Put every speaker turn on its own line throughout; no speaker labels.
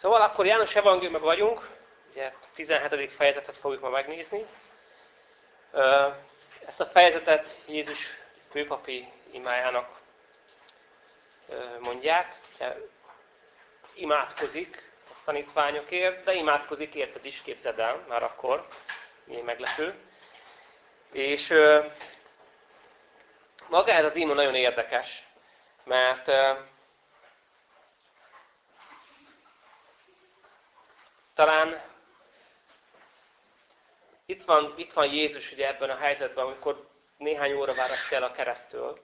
Szóval akkor János evangéliumban vagyunk, ugye 17. fejezetet fogjuk ma megnézni. Ezt a fejezetet Jézus főpapi imájának mondják. Ugye, imádkozik a tanítványokért, de imádkozik érted is, képzeld el, már akkor, milyen meglepő. És maga ez az ima nagyon érdekes, mert talán itt van, itt van Jézus ugye ebben a helyzetben, amikor néhány óra választ el a keresztől.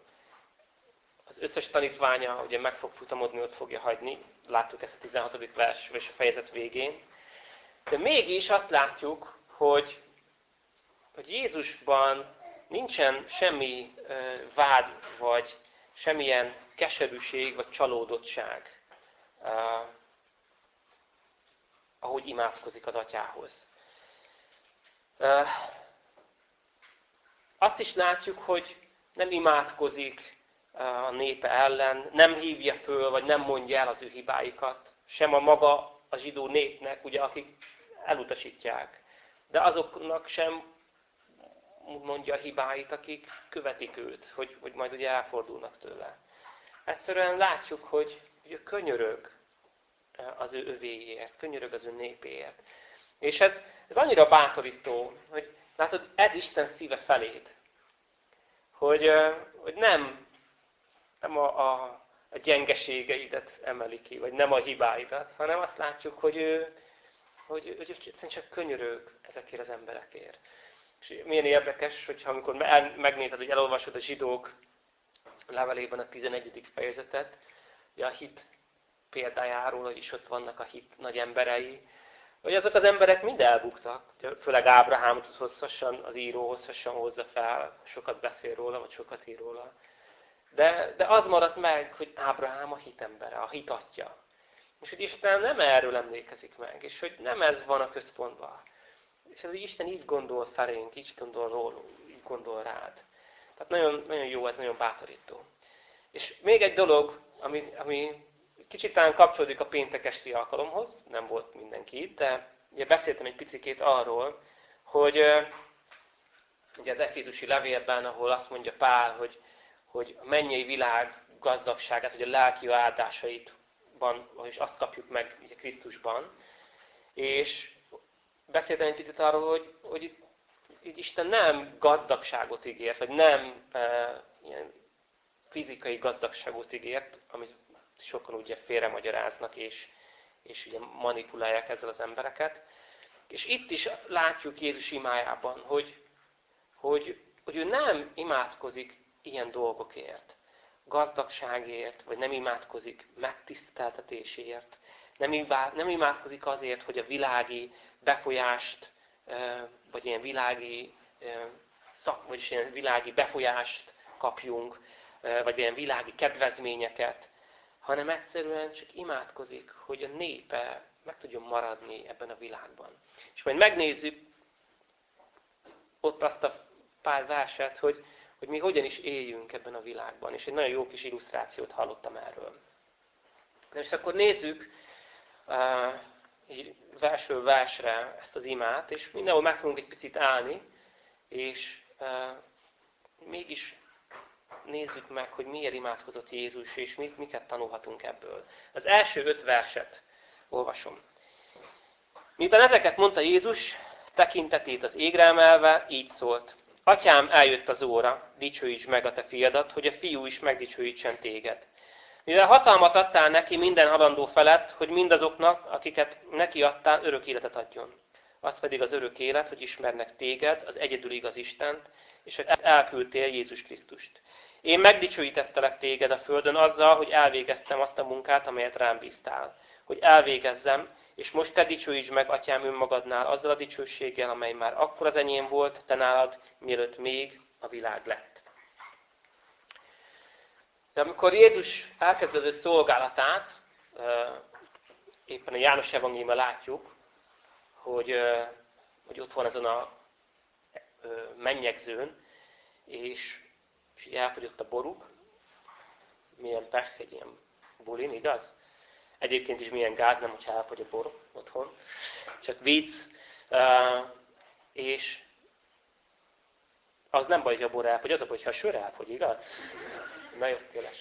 Az összes tanítványa ugye meg fog futamodni, ott fogja hagyni. Láttuk ezt a 16. vers és a fejezet végén. De mégis azt látjuk, hogy, hogy Jézusban nincsen semmi vád, vagy semmilyen keserűség, vagy csalódottság, ahogy imádkozik az atyához. Azt is látjuk, hogy nem imádkozik a népe ellen, nem hívja föl, vagy nem mondja el az ő hibáikat, sem a maga a zsidó népnek, ugye, akik elutasítják. De azoknak sem mondja a hibáit, akik követik őt, hogy, hogy majd ugye elfordulnak tőle. Egyszerűen látjuk, hogy, hogy ő könyörög az ő övéért, könyörög az ő népéért. És ez, ez annyira bátorító, hogy látod, ez Isten szíve feléd. Hogy, hogy nem, nem a, a, a gyengeségeidet emeli ki, vagy nem a hibáidat, hanem azt látjuk, hogy ő, hogy, hogy egyszerűen csak könyörög ezekért az emberekért. És milyen érdekes, hogyha amikor megnézed, hogy elolvasod a zsidók levelében a 11. fejezetet, a hit példájáról, hogy is ott vannak a hit nagy emberei, hogy azok az emberek mind elbuktak, főleg Ábrahámot hosszasan, az író hosszasan hozza fel, sokat beszél róla, vagy sokat ír róla. De, de az maradt meg, hogy Ábrahám a hitembere, a hitatja. És hogy Isten nem erről emlékezik meg, és hogy nem ez van a központban. És az, hogy Isten így gondol felénk, így gondol rólunk, így gondol rád. Tehát nagyon, nagyon jó, ez nagyon bátorító. És még egy dolog, ami, ami kicsit talán kapcsolódik a péntek esti alkalomhoz, nem volt mindenki itt, de ugye beszéltem egy picikét arról, hogy ugye az Efézusi levélben, ahol azt mondja Pál, hogy, hogy a mennyei világ gazdagságát, hogy a lelki áldásaitban, és azt kapjuk meg ugye Krisztusban. És beszéltem egy picit arról, hogy, hogy itt Isten nem gazdagságot ígért, vagy nem e, ilyen fizikai gazdagságot ígért, amit sokan ugye félremagyaráznak, és, és ugye manipulálják ezzel az embereket. És itt is látjuk Jézus imájában, hogy, hogy, hogy ő nem imádkozik ilyen dolgokért, gazdagságért, vagy nem imádkozik megtiszteltetésért, nem, nem imádkozik azért, hogy a világi befolyást, vagy ilyen világi szak, vagyis ilyen világi befolyást kapjunk, vagy ilyen világi kedvezményeket, hanem egyszerűen csak imádkozik, hogy a népe meg tudjon maradni ebben a világban. És majd megnézzük ott azt a pár verset, hogy, hogy mi hogyan is éljünk ebben a világban. És egy nagyon jó kis illusztrációt hallottam erről. De és akkor nézzük uh, versről versre ezt az imát, és mindenhol meg fogunk egy picit állni, és uh, mégis nézzük meg, hogy miért imádkozott Jézus, és mit, miket tanulhatunk ebből. Az első öt verset olvasom. Miután ezeket mondta Jézus, tekintetét az égre emelve, így szólt. Atyám, eljött az óra, dicsőíts meg a te fiadat, hogy a fiú is megdicsőítsen téged. Mivel hatalmat adtál neki minden halandó felett, hogy mindazoknak, akiket neki adtál, örök életet adjon. Az pedig az örök élet, hogy ismernek téged, az egyedül igaz Istent, és hogy elküldtél Jézus Krisztust. Én megdicsőítettelek téged a földön azzal, hogy elvégeztem azt a munkát, amelyet rám bíztál. Hogy elvégezzem, és most te dicsőítsd meg, atyám, önmagadnál azzal a dicsőséggel, amely már akkor az enyém volt, te nálad, mielőtt még a világ lett. De amikor Jézus elkezdett az ő szolgálatát, éppen a János evangéliumban látjuk, hogy, hogy ott van ezen a mennyegzőn, és és elfogyott a boruk. Milyen pech egy ilyen bulin, igaz? Egyébként is milyen gáz, nem, hogyha elfogy a bor otthon. Csak vicc. És az nem baj, hogy a bor elfogy, az a baj, ha a sör elfogy, igaz? Na jó, tényleg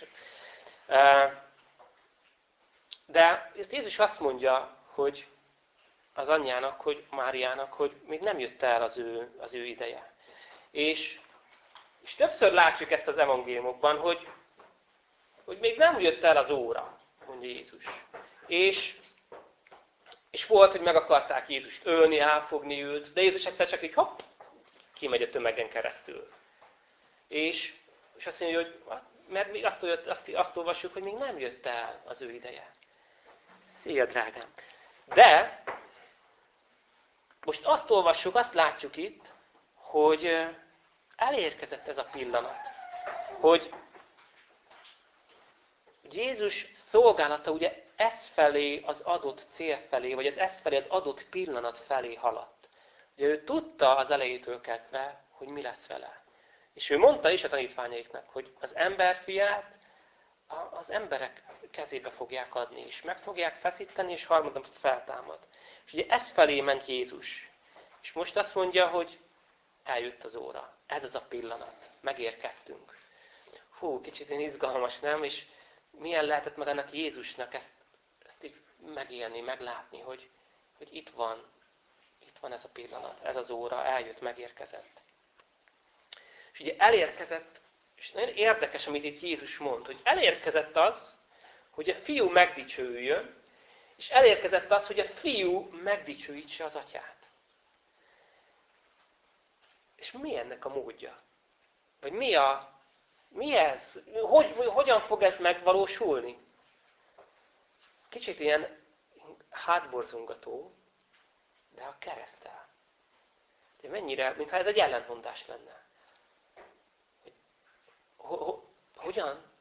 De Jézus azt mondja, hogy az anyjának, hogy Máriának, hogy még nem jött el az ő, az ő ideje. És, és többször látjuk ezt az evangéliumokban, hogy, hogy még nem jött el az óra, mondja Jézus. És, és volt, hogy meg akarták Jézust ölni, elfogni őt, de Jézus egyszer csak így hopp, kimegy a tömegen keresztül. És, és azt mondja, hogy hát, mert mi azt, azt, azt olvassuk, hogy még nem jött el az ő ideje. Szia, drágám! De most azt olvassuk, azt látjuk itt, hogy elérkezett ez a pillanat. Hogy Jézus szolgálata ugye ez felé, az adott cél felé, vagy az ez felé, az adott pillanat felé haladt. Ugye ő tudta az elejétől kezdve, hogy mi lesz vele. És ő mondta is a tanítványaiknak, hogy az emberfiát az emberek kezébe fogják adni, és meg fogják feszíteni, és harmadon feltámad. És ugye ez felé ment Jézus. És most azt mondja, hogy eljött az óra. Ez az a pillanat. Megérkeztünk. Hú, kicsit én izgalmas, nem? És milyen lehetett meg annak Jézusnak ezt, ezt így megélni, meglátni, hogy, hogy itt van, itt van ez a pillanat, ez az óra, eljött, megérkezett. És ugye elérkezett, és nagyon érdekes, amit itt Jézus mond, hogy elérkezett az, hogy a fiú megdicsőjön, és elérkezett az, hogy a fiú megdicsőítse az atyát. És mi ennek a módja? Vagy mi, a, mi ez? Hogy, hogyan fog ez megvalósulni? Ez kicsit ilyen hátborzongató, de a keresztel. De mennyire, mintha ez egy ellentmondás lenne. Hogyan?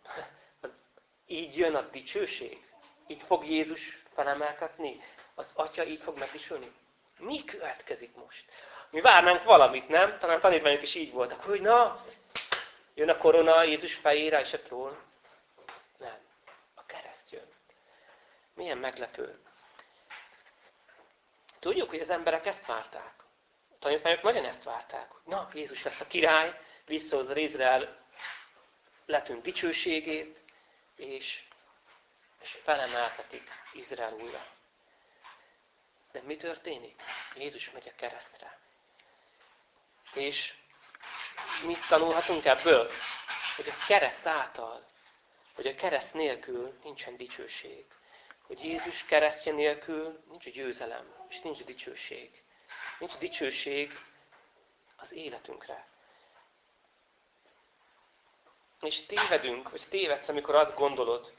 Így jön a dicsőség? Így fog Jézus felemeltetni? Az Atya így fog megdicsülni? Mi következik most? Mi várnánk valamit, nem? Talán tanítványok is így voltak, hogy na, jön a korona Jézus fejére és a trón. Nem. A kereszt jön. Milyen meglepő. Tudjuk, hogy az emberek ezt várták. A tanítványok nagyon ezt várták. Na, Jézus lesz a király, visszahozza Izrael letűnt dicsőségét, és, és felemeltetik Izrael újra. De mi történik? Jézus megy a keresztre. És mit tanulhatunk ebből? Hogy a kereszt által, hogy a kereszt nélkül nincsen dicsőség. Hogy Jézus keresztje nélkül nincs győzelem, és nincs dicsőség. Nincs dicsőség az életünkre. És tévedünk, vagy tévedsz, amikor azt gondolod,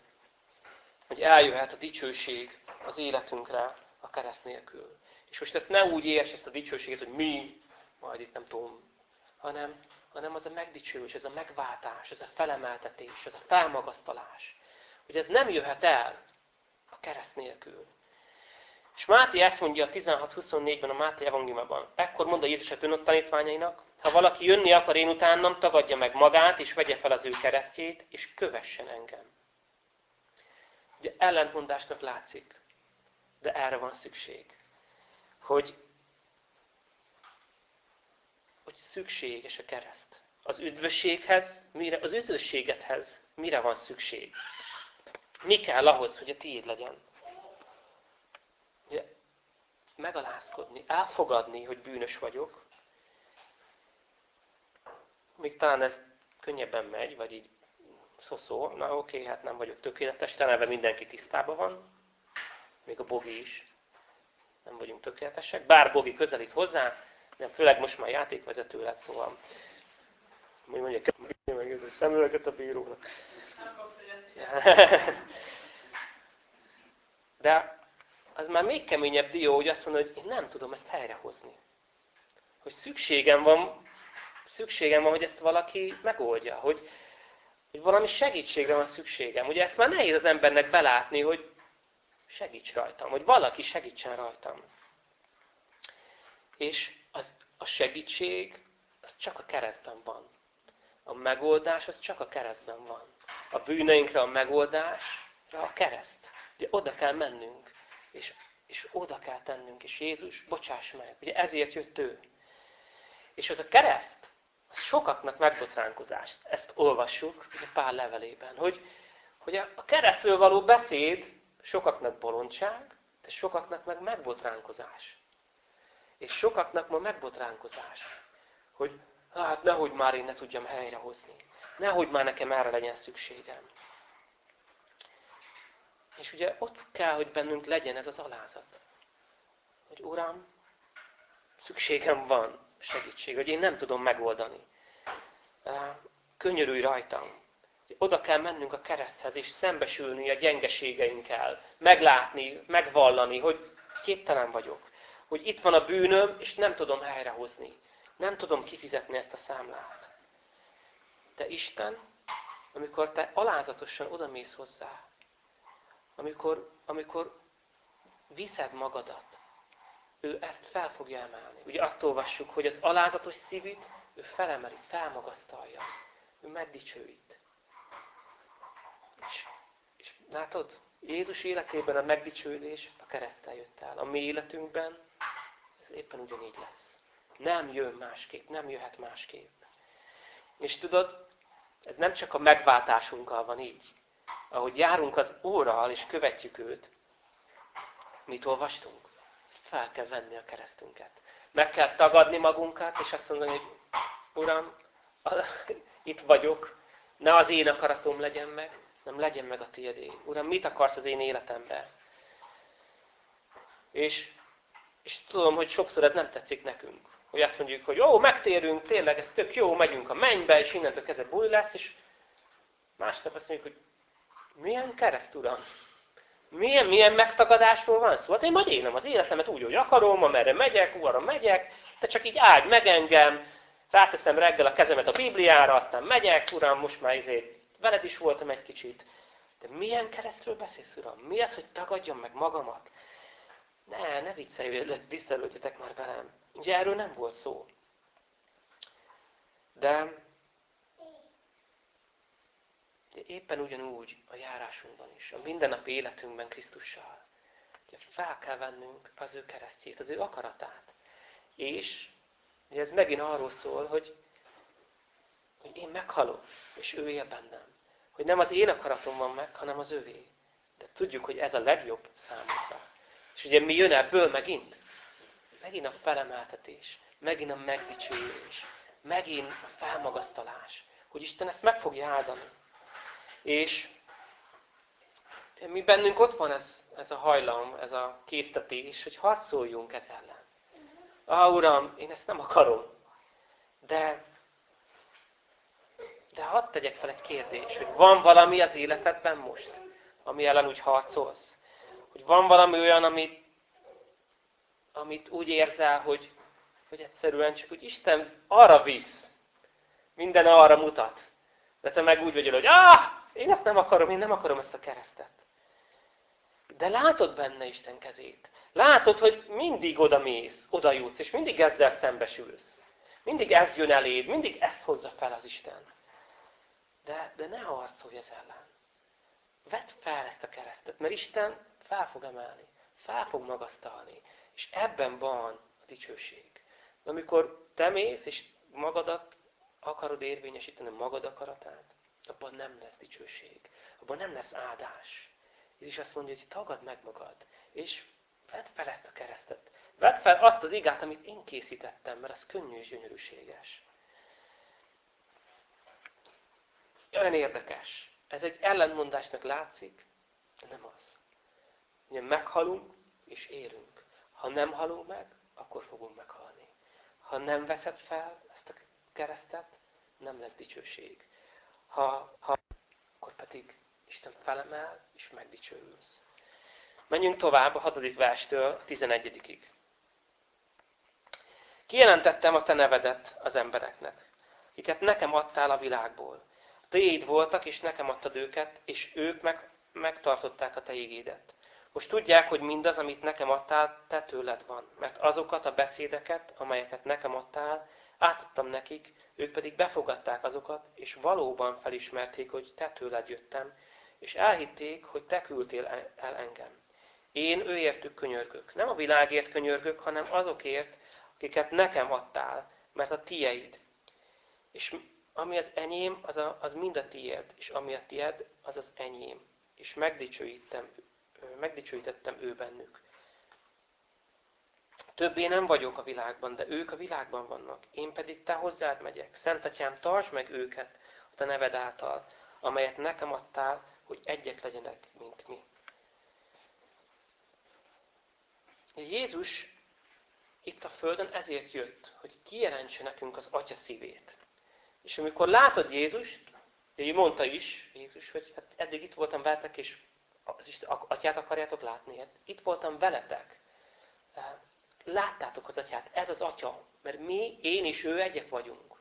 hogy eljöhet a dicsőség az életünkre a kereszt nélkül. És most ezt ne úgy érts ezt a dicsőséget, hogy mi, majd itt nem tudom, hanem, hanem az a megdicsős, ez a megváltás, ez a felemeltetés, ez a felmagasztalás. Hogy ez nem jöhet el a kereszt nélkül. És Máté ezt mondja a 16-24-ben a Máté evangéliumában. Ekkor mondta Jézus a tűnött tanítványainak, ha valaki jönni akar én utánam, tagadja meg magát, és vegye fel az ő keresztjét, és kövessen engem. Ugye ellentmondásnak látszik, de erre van szükség. Hogy, hogy szükséges a kereszt. Az üdvösséghez, mire, az üdvösségedhez mire van szükség? Mi kell ahhoz, hogy a tiéd legyen? Ugye, megalázkodni, elfogadni, hogy bűnös vagyok, még talán ez könnyebben megy, vagy így szoszó, na oké, hát nem vagyok tökéletes, talán mindenki tisztában van, még a Bogi is. Nem vagyunk tökéletesek, bár Bogi közelít hozzá, de főleg most már játékvezető lett, szóval hogy mondják, meg ez a szemüveget a bírónak. De az már még keményebb dió, hogy azt mondja, hogy én nem tudom ezt helyrehozni. Hogy szükségem van szükségem van, hogy ezt valaki megoldja, hogy, hogy valami segítségre van szükségem. Ugye ezt már nehéz az embernek belátni, hogy segíts rajtam, hogy valaki segítsen rajtam. És az, a segítség, az csak a keresztben van. A megoldás, az csak a keresztben van. A bűneinkre a megoldás, a kereszt. Ugye oda kell mennünk, és, és oda kell tennünk, és Jézus, bocsáss meg. Ugye ezért jött ő. És az a kereszt, az sokaknak megbotránkozás. Ezt olvassuk ugye Pál levelében, hogy, hogy a keresztről való beszéd sokaknak bolondság, de sokaknak meg megbotránkozás. És sokaknak ma megbotránkozás, hogy hát nehogy már én ne tudjam helyrehozni. Nehogy már nekem erre legyen szükségem. És ugye ott kell, hogy bennünk legyen ez az alázat. Hogy Uram, szükségem van segítség, hogy én nem tudom megoldani. Könyörülj rajtam. Oda kell mennünk a kereszthez, és szembesülni a gyengeségeinkkel, meglátni, megvallani, hogy képtelen vagyok. Hogy itt van a bűnöm, és nem tudom helyrehozni. Nem tudom kifizetni ezt a számlát. De Isten, amikor te alázatosan odamész hozzá, amikor, amikor viszed magadat, ő ezt fel fogja emelni. Ugye azt olvassuk, hogy az alázatos szívűt ő felemeli, felmagasztalja. Ő megdicsőít. És, és látod, Jézus életében a megdicsőlés a keresztel jött el. A mi életünkben ez éppen ugyanígy lesz. Nem jön másképp, nem jöhet másképp. És tudod, ez nem csak a megváltásunkkal van így. Ahogy járunk az Úrral és követjük őt, mit olvastunk? Fel kell venni a keresztünket. Meg kell tagadni magunkat, és azt mondani, hogy Uram, itt vagyok, ne az én akaratom legyen meg, nem legyen meg a tiédé. Uram, mit akarsz az én életemben? És, és tudom, hogy sokszor ez nem tetszik nekünk. Hogy azt mondjuk, hogy jó, megtérünk, tényleg ez tök jó, megyünk a mennybe, és innentől kezdve buli lesz, és másnap azt mondjuk, hogy milyen kereszt, Uram? Milyen, milyen megtagadásról van szó? Hát én majd élem az életemet úgy, hogy akarom, amerre megyek, arra megyek, te csak így áld meg engem, felteszem reggel a kezemet a Bibliára, aztán megyek, Uram, most már izét veled is voltam egy kicsit. De milyen keresztről beszélsz, Uram? Mi az, hogy tagadjam meg magamat? Ne, ne viccelj, visszaöltjetek már velem. Ugye erről nem volt szó. De, de éppen ugyanúgy a járásunkban is, a mindennapi életünkben Krisztussal. Ugye fel kell vennünk az ő keresztjét, az ő akaratát. És ugye ez megint arról szól, hogy, hogy én meghalok, és ő él bennem. Hogy nem az én akaratom van meg, hanem az övé. De tudjuk, hogy ez a legjobb számunkra. És ugye mi jön ebből megint? Megint a felemeltetés, megint a megdicsőülés, megint a felmagasztalás, hogy Isten ezt meg fogja áldani. És mi bennünk ott van ez, ez a hajlam, ez a késztetés, hogy harcoljunk ez ellen. Ah, Uram, én ezt nem akarom. De, de hadd tegyek fel egy kérdést, hogy van valami az életedben most, ami ellen úgy harcolsz? Hogy van valami olyan, amit amit úgy érzel, hogy, hogy egyszerűen csak úgy Isten arra visz, minden arra mutat. De te meg úgy vagy, hogy ah, én ezt nem akarom, én nem akarom ezt a keresztet. De látod benne Isten kezét. Látod, hogy mindig oda mész, oda jutsz, és mindig ezzel szembesülsz. Mindig ez jön eléd, mindig ezt hozza fel az Isten. De, de ne harcolj ez ellen. Vedd fel ezt a keresztet, mert Isten fel fog emelni, fel fog magasztalni. És ebben van a dicsőség. De amikor te mész, és magadat akarod érvényesíteni, magad akaratát, abban nem lesz dicsőség. Abban nem lesz áldás. is azt mondja, hogy tagad meg magad, és vedd fel ezt a keresztet. Vedd fel azt az igát, amit én készítettem, mert az könnyű és gyönyörűséges. Olyan érdekes. Ez egy ellentmondásnak látszik, de nem az. Ugye meghalunk és élünk. Ha nem halunk meg, akkor fogunk meghalni. Ha nem veszed fel ezt a keresztet, nem lesz dicsőség. Ha, ha akkor pedig Isten felemel, és megdicsőülsz. Menjünk tovább a hatodik verstől a tizenegyedikig. Kijelentettem a te nevedet az embereknek, akiket nekem adtál a világból. Téid voltak, és nekem adtad őket, és ők meg, megtartották a te ígédet. Most tudják, hogy mindaz, amit nekem adtál, te tőled van. Mert azokat a beszédeket, amelyeket nekem adtál, átadtam nekik, ők pedig befogadták azokat, és valóban felismerték, hogy te tőled jöttem, és elhitték, hogy te küldtél el engem. Én őértük könyörgök. Nem a világért könyörgök, hanem azokért, akiket nekem adtál, mert a tieid. És ami az enyém, az, a, az mind a tied, és ami a tied, az az enyém. És megdicsőítettem, megdicsőítettem ő bennük. Többé nem vagyok a világban, de ők a világban vannak. Én pedig te hozzád megyek. Szent Atyám, tartsd meg őket a te neved által, amelyet nekem adtál, hogy egyek legyenek, mint mi. Jézus itt a Földön ezért jött, hogy kijelentse nekünk az Atya szívét. És amikor látod Jézust, ő mondta is, Jézus, hogy hát eddig itt voltam veletek, és az Isten, atyát akarjátok látni. Hát itt voltam veletek. Láttátok az atyát. Ez az atya. Mert mi, én és ő egyek vagyunk.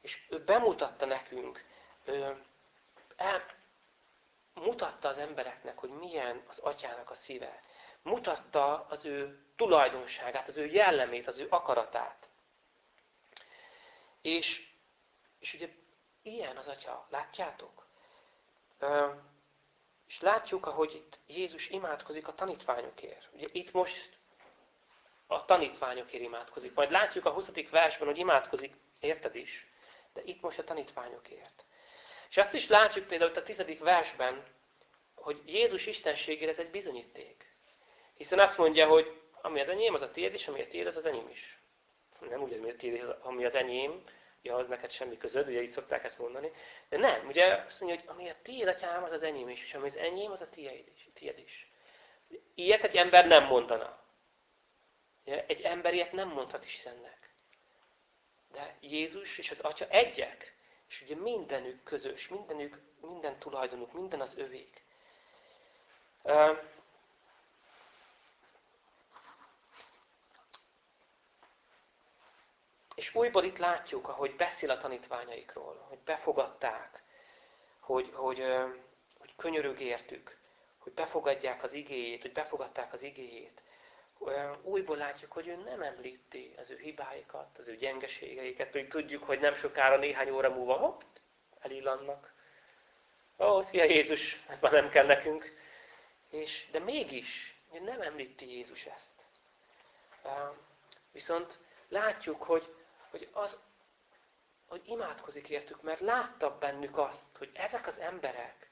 És ő bemutatta nekünk, ő el, mutatta az embereknek, hogy milyen az atyának a szíve. Mutatta az ő tulajdonságát, az ő jellemét, az ő akaratát. És, és ugye ilyen az atya, látjátok? És látjuk, ahogy itt Jézus imádkozik a tanítványokért. Ugye itt most a tanítványokért imádkozik. Majd látjuk a 20. versben, hogy imádkozik, érted is? De itt most a tanítványokért. És azt is látjuk például a 10. versben, hogy Jézus istenségére ez egy bizonyíték. Hiszen azt mondja, hogy ami az enyém, az a tiéd, és ami a tiéd, az az enyém is. Nem úgy, ami a tiéd, ami az enyém, ja, az neked semmi közöd, ugye így szokták ezt mondani. De nem, ugye azt mondja, hogy ami a tiéd, atyám, az az enyém is, és ami az enyém, az a tiéd is. Tiéd is. Ilyet egy ember nem mondana. Egy ember ilyet nem mondhat Istennek. De Jézus és az Atya egyek. És ugye mindenük közös, mindenük, minden tulajdonuk, minden az övék. És újból itt látjuk, ahogy beszél a tanítványaikról, hogy befogadták, hogy, hogy, hogy könyörög értük, hogy befogadják az igéjét, hogy befogadták az igéjét. Újból látjuk, hogy ő nem említi az ő hibáikat, az ő gyengeségeiket, pedig tudjuk, hogy nem sokára, néhány óra múlva, hopp, elillannak. Ó, szia Jézus, ez már nem kell nekünk. És, de mégis, nem említi Jézus ezt. Viszont látjuk, hogy hogy, az, hogy imádkozik értük, mert látta bennük azt, hogy ezek az emberek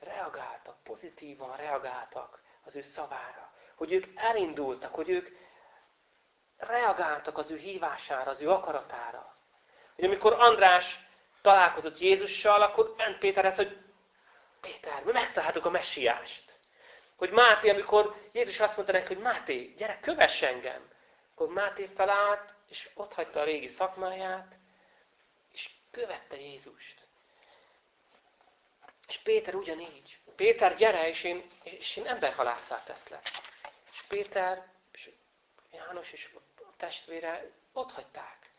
reagáltak, pozitívan reagáltak az ő szavára. Hogy ők elindultak, hogy ők reagáltak az ő hívására, az ő akaratára. Hogy amikor András találkozott Jézussal, akkor ment Péterhez, hogy Péter, mi megtaláltuk a messiást. Hogy Máté, amikor Jézus azt mondta neki, hogy Máté, gyere, kövess engem. Akkor Máté felállt, és ott hagyta a régi szakmáját, és követte Jézust. És Péter ugyanígy. Péter, gyere, és én, és én emberhalásszá teszlek. És Péter, és János és a testvére ott hagyták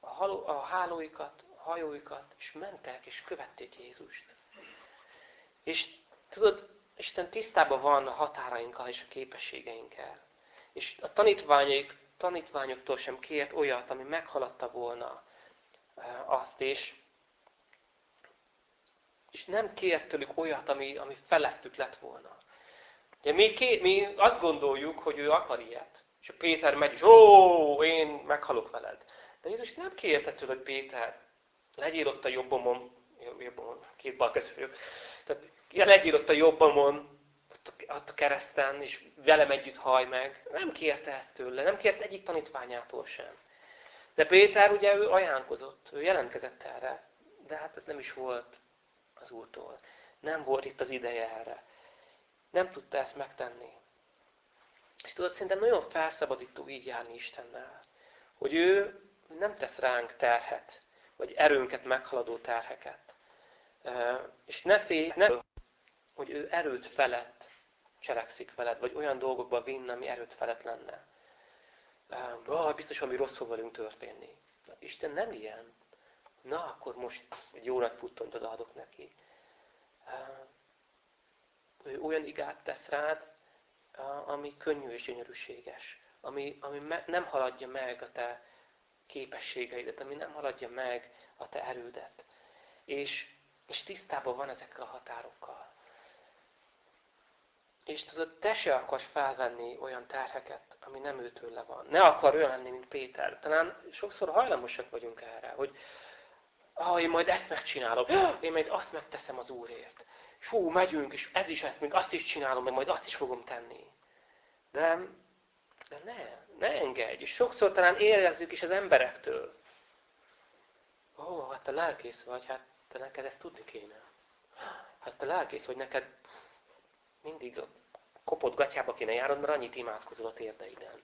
a, haló, a hálóikat, a hajóikat, és mentek, és követték Jézust. És tudod, Isten tisztában van a határainkkal és a képességeinkkel. És a tanítványaik, tanítványoktól sem kért olyat, ami meghaladta volna eh, azt, és, és nem kért tőlük olyat, ami, ami felettük lett volna. Ugye mi, ké, mi azt gondoljuk, hogy ő akar ilyet. És a Péter megy, és ó, én meghalok veled. De Jézus nem kérte tőle, hogy Péter, legyél ott a jobbomon, jobbomon két bal vagyok, tehát legyél ott a jobbomon, ott a kereszten, és velem együtt haj meg. Nem kérte ezt tőle, nem kérte egyik tanítványától sem. De Péter ugye ő ajánlkozott, ő jelentkezett erre, de hát ez nem is volt az Úrtól. Nem volt itt az ideje erre. Nem tudta ezt megtenni. És tudod, szerintem nagyon felszabadító így járni Istennel. Hogy ő nem tesz ránk terhet, vagy erőnket meghaladó terheket. És ne félj, ne, hogy ő erőt felett cselekszik veled, vagy olyan dolgokba vinne, ami erőt felett lenne. Ah, biztos valami rossz fog velünk történni. Na, Isten nem ilyen. Na, akkor most egy jó nagy puttontot adok neki. Ő olyan igát tesz rád, ami könnyű és gyönyörűséges. Ami, ami nem haladja meg a te képességeidet, ami nem haladja meg a te erődet. És És tisztában van ezekkel a határokkal. És tudod, te se akarsz felvenni olyan terheket, ami nem őtőle van. Ne akar olyan lenni, mint Péter. Talán sokszor hajlamosak vagyunk erre, hogy ah, én majd ezt megcsinálom, én majd azt megteszem az Úrért. És hú, megyünk, és ez is ezt, még azt is csinálom, meg majd azt is fogom tenni. De, de ne, ne engedj. És sokszor talán érezzük is az emberektől. Ó, oh, hát te lelkész vagy, hát te neked ezt tudni kéne. Hát te lelkész vagy, neked mindig kopott gatyába kéne járod, mert annyit imádkozol a térdeiden.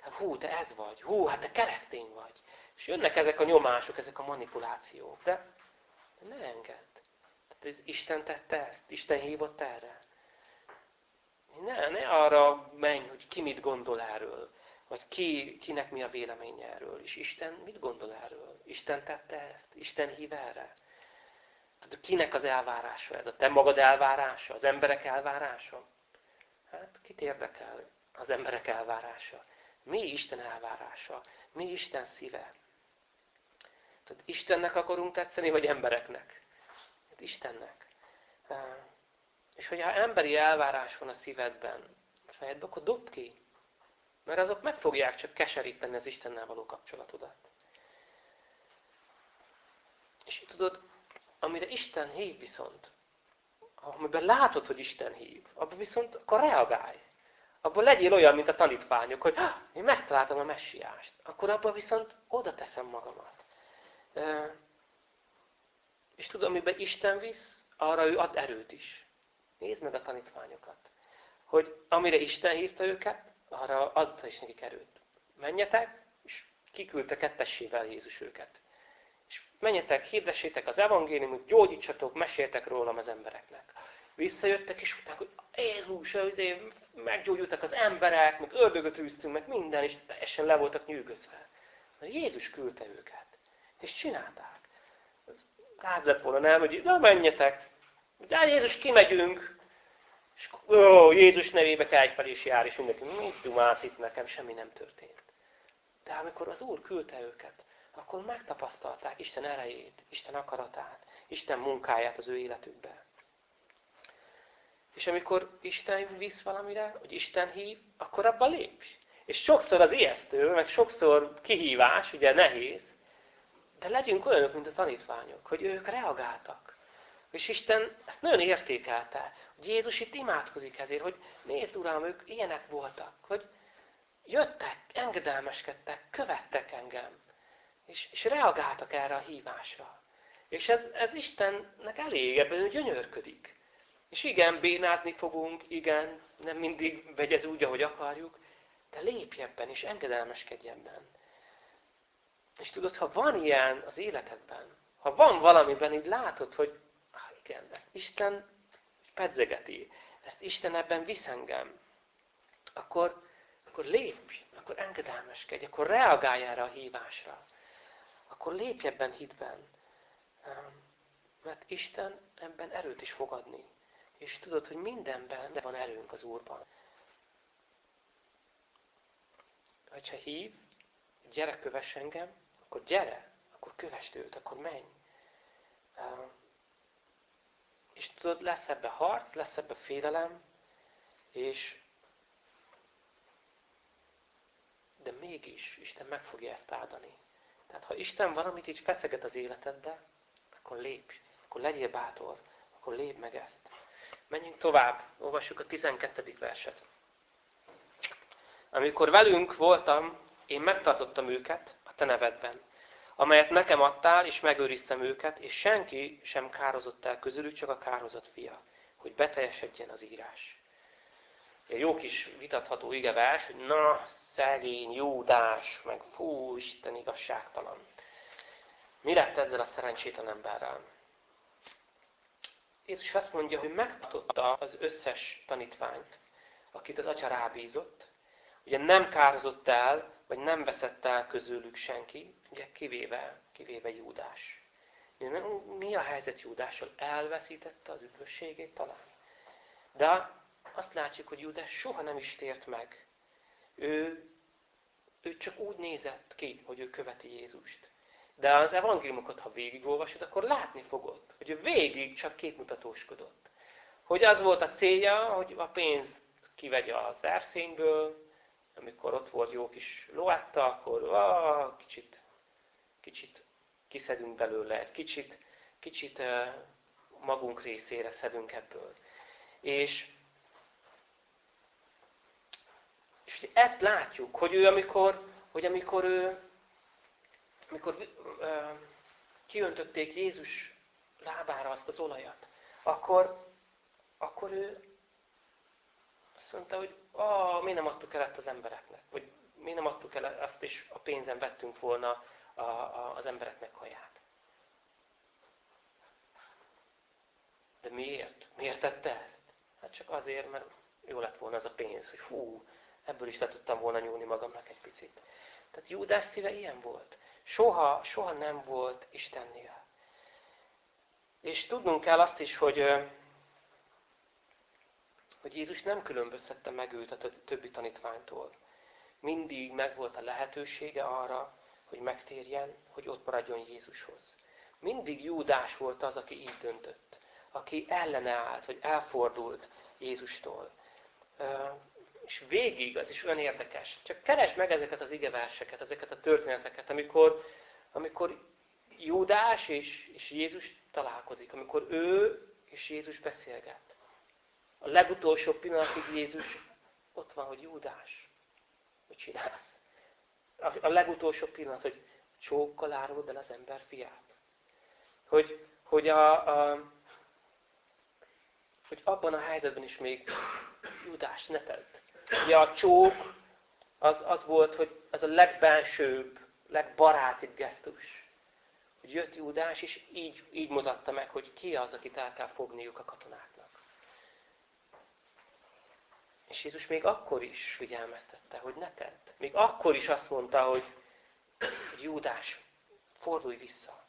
Hát, hú, te ez vagy. Hú, hát te keresztény vagy. És jönnek ezek a nyomások, ezek a manipulációk. De ne engedd. Tehát ez Isten tette ezt. Isten hívott erre. Ne, ne arra menj, hogy ki mit gondol erről. Vagy ki, kinek mi a véleménye erről. És Isten mit gondol erről? Isten tette ezt? Isten hív erre? Tehát kinek az elvárása ez? A te magad elvárása? Az emberek elvárása? Hát kit érdekel az emberek elvárása? Mi Isten elvárása? Mi Isten szíve? Tehát Istennek akarunk tetszeni, vagy embereknek? Hát Istennek. És hogyha emberi elvárás van a szívedben, a fejedben, akkor dob ki. Mert azok meg fogják csak keseríteni az Istennel való kapcsolatodat. És tudod, amire Isten hív viszont, amiben látod, hogy Isten hív, abban viszont akkor reagálj. Abban legyél olyan, mint a tanítványok, hogy én megtaláltam a messiást. Akkor abban viszont oda teszem magamat. És tudom, amiben Isten visz, arra ő ad erőt is. Nézd meg a tanítványokat. Hogy amire Isten hívta őket, arra adta is nekik erőt. Menjetek, és kiküldte kettessével Jézus őket. Menjetek, hirdessétek az evangéliumot, gyógyítsatok, meséltek rólam az embereknek. Visszajöttek, és mondták, hogy Jézus, azért meggyógyultak az emberek, meg ördögöt űztünk, meg minden, és teljesen le voltak nyűgözve. Mert Jézus küldte őket. És csinálták. Ez gáz lett volna, nem, hogy de menjetek. De Jézus, kimegyünk. És ó, Jézus nevébe kell egyfelé is jár, és mindenki, mit dumálsz itt nekem, semmi nem történt. De amikor az Úr küldte őket, akkor megtapasztalták Isten erejét, Isten akaratát, Isten munkáját az ő életükbe. És amikor Isten visz valamire, hogy Isten hív, akkor abba lépj. És sokszor az ijesztő, meg sokszor kihívás, ugye nehéz, de legyünk olyanok, mint a tanítványok, hogy ők reagáltak. És Isten ezt nagyon értékelte, hogy Jézus itt imádkozik ezért, hogy nézd Uram, ők ilyenek voltak, hogy jöttek, engedelmeskedtek, követtek engem, és, és reagáltak erre a hívásra. És ez, ez Istennek elég, ebben ő gyönyörködik. És igen, bénázni fogunk, igen, nem mindig megy ez úgy, ahogy akarjuk, de lépj ebben, és engedelmeskedj ebben. És tudod, ha van ilyen az életedben, ha van valamiben, így látod, hogy ah, igen, ezt Isten pedzegeti, ezt Isten ebben visz engem, akkor, akkor lépj, akkor engedelmeskedj, akkor reagálj erre a hívásra. Akkor lépj ebben hitben. Mert Isten ebben erőt is fog adni. És tudod, hogy mindenben de van erőnk az Úrban. Hogyha hív, gyere, kövess engem, akkor gyere, akkor kövesd őt, akkor menj. És tudod, lesz ebbe harc, lesz ebbe félelem, és de mégis Isten meg fogja ezt áldani. Tehát ha Isten valamit így feszeget az életedbe, akkor lépj, akkor legyél bátor, akkor lép meg ezt. Menjünk tovább, olvassuk a 12. verset. Amikor velünk voltam, én megtartottam őket a te nevedben, amelyet nekem adtál, és megőriztem őket, és senki sem kározott el közülük, csak a kározott fia, hogy beteljesedjen az írás. Egy jó kis vitatható igevers, hogy na, szegény, Júdás, meg fú, Isten igazságtalan. Mi lett ezzel a szerencsétlen emberrel? Jézus azt mondja, hogy megtartotta az összes tanítványt, akit az atya rábízott, ugye nem kározott el, vagy nem veszett el közülük senki, ugye kivéve, kivéve Júdás. Mi a helyzet Júdással? Elveszítette az üdvösségét talán? De azt látjuk, hogy Júdás soha nem is tért meg. Ő, ő csak úgy nézett ki, hogy ő követi Jézust. De az evangéliumokat, ha végigolvasod, akkor látni fogod, hogy ő végig csak képmutatóskodott. Hogy az volt a célja, hogy a pénzt kivegye az erszényből, amikor ott volt jó kis loetta, akkor ah, kicsit, kicsit kiszedünk belőle, egy kicsit, kicsit magunk részére szedünk ebből. És, és ugye ezt látjuk, hogy ő amikor, hogy amikor ő, amikor ö, kiöntötték Jézus lábára azt az olajat, akkor, akkor ő azt mondta, hogy ah, miért nem adtuk el ezt az embereknek? Vagy miért nem adtuk el azt, és a pénzen vettünk volna a, a, az embereknek haját? De miért? Miért tette ezt? Hát csak azért, mert jó lett volna az a pénz, hogy hú, ebből is le tudtam volna nyúlni magamnak egy picit. Tehát Júdás szíve ilyen volt. Soha, soha nem volt Istennél. És tudnunk kell azt is, hogy, hogy Jézus nem különböztette meg őt a többi tanítványtól. Mindig megvolt a lehetősége arra, hogy megtérjen, hogy ott maradjon Jézushoz. Mindig Júdás volt az, aki így döntött aki ellene állt, vagy elfordult Jézustól. És végig, az is olyan érdekes, csak keresd meg ezeket az igeverseket, ezeket a történeteket, amikor, amikor Júdás és, és Jézus találkozik, amikor ő és Jézus beszélget. A legutolsó pillanatig Jézus ott van, hogy Júdás, mit csinálsz? A, a legutolsó pillanat, hogy csókkal áruld el az ember fiát. Hogy, hogy a, a, hogy abban a helyzetben is még Judás ne tett. Ugye a csók az, az volt, hogy az a legbensőbb, legbarátibb gesztus. Hogy jött Judás, és így, így mutatta meg, hogy ki az, akit el kell fogniuk a katonáknak. És Jézus még akkor is figyelmeztette, hogy ne tedd. Még akkor is azt mondta, hogy, hogy Júdás, fordulj vissza.